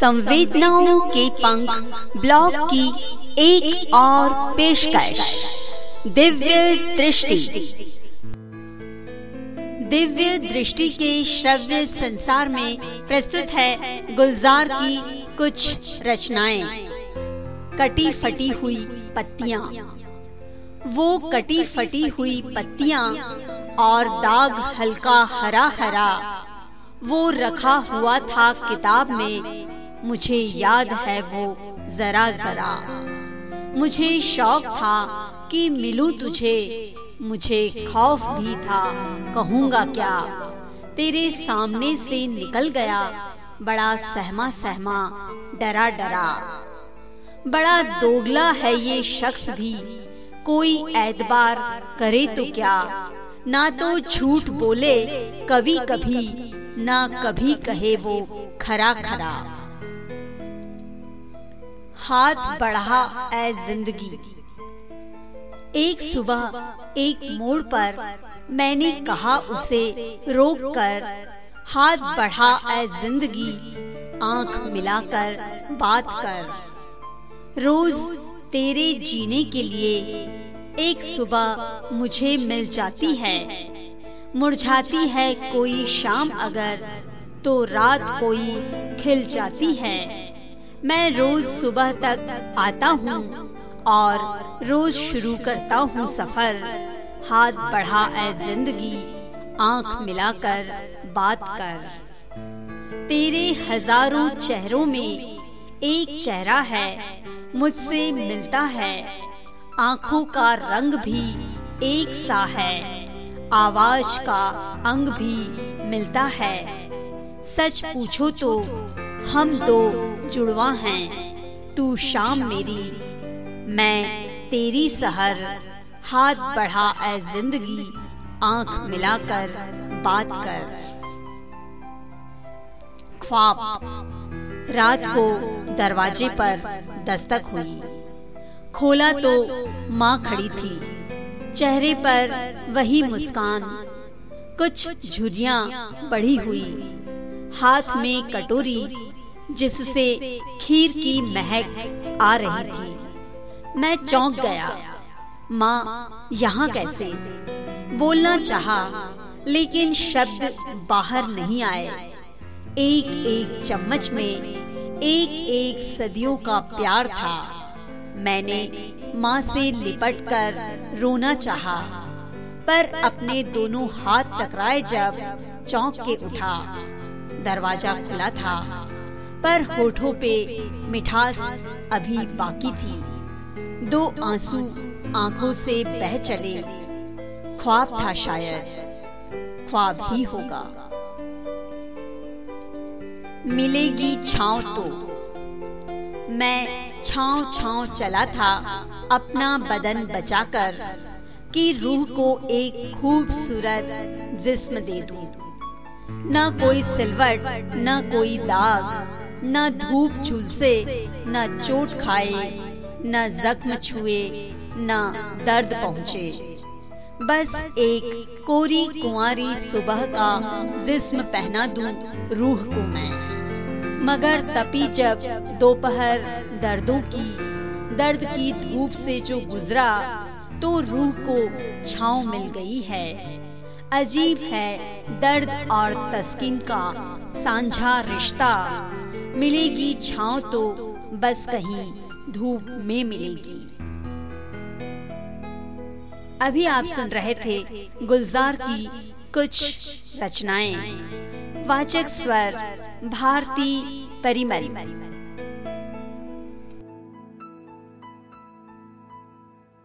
संवेदनाओं के पंख ब्लॉग की एक और पेशकश। दिव्य दृष्टि। दिव्य दृष्टि के श्रव्य संसार में प्रस्तुत है गुलजार की कुछ रचनाएँ। कटी फटी हुई पत्तियाँ। वो कटी फटी हुई पत्तियाँ और दाग हल्का हरा हरा वो रखा हुआ था किताब में मुझे याद है वो जरा जरा। मुझे शौक था कि मिलूं तुझे, मुझे खौफ भी था, कहूँगा क्या? तेरे सामने से निकल गया, बड़ा सहमा सहमा, डरा डरा। बड़ा दोगला है ये शख्स भी, कोई एतबार करे तो क्या? ना तो झूठ बोले, कभी कभी, ना कभी कहे वो खरा खरा। हाथ बढ़ा ए ज़िंदगी। एक सुबह एक मोड़ पर मैंने कहा उसे रोक कर हाथ बढ़ा ए ज़िंदगी। आँख मिलाकर बात कर। रोज तेरे जीने के लिए एक सुबह मुझे मिल जाती है। मुरझाती है कोई शाम अगर तो रात कोई खिल जाती है। मैं रोज सुबह तक आता हूँ और रोज शुरू करता हूँ सफ़र। हाथ बढ़ा ए ज़िंदगी, आँख मिलाकर बात कर। तेरे हज़ारों चेहरों में एक चेहरा है, मुझसे मिलता है। आँखों का रंग भी एक सा है, आवाज़ का अंग भी मिलता है। सच पूछो तो हम दो जुड़वा हैं। तू शाम मेरी। मैं तेरी सहर। हाथ बढ़ा ए ज़िंदगी। आँख मिलाकर बात कर। ख्वाब। रात को दरवाजे पर दस्तक हुई। खोला तो माँ खड़ी थी। चेहरे पर वही मुस्कान। कुछ झुरिया बढ़ी हुई। हाथ में कटोरी जिससे खीर की महक आ रही थी। मैं चौंक गया। माँ यहाँ कैसे? बोलना चाहा, लेकिन शब्द बाहर नहीं आए। एक एक चम्मच में एक एक सदियों का प्यार था। मैंने माँ से लिपट कर रोना चाहा, पर अपने दोनों हाथ टकराए जब चौंक के उठा। दरवाज़ा खुला था। पर होठों पे मिठास अभी बाकी थी। दो आँसू आँखों से बह चले। ख्वाब था शायद। ख्वाब ही होगा। मिलेगी छाव तो। मैं छाव छाव चला था अपना बदन बचाकर कि रूह को एक खूबसूरत जिस्म दे दूँ। न कोई सिलवट, न कोई दाग न धूप झुलसे, न चोट खाए, न जख्म छुए, न दर्द पहुँचे। बस एक कोरी कुंवारी सुबह का जिस्म पहना दूँ रूह को मैं। मगर तपी जब दोपहर दर्दों की, दर्द की धूप से जो गुजरा तो रूह को छाव मिल गई है। अजीब है दर्द और तस्किन का सांझा रिश्ता। मिलेगी छाव तो बस कहीं धूप में मिलेगी। अभी आप सुन रहे थे गुलजार की कुछ रचनाएँ। वाचक स्वर, भारती परिमल।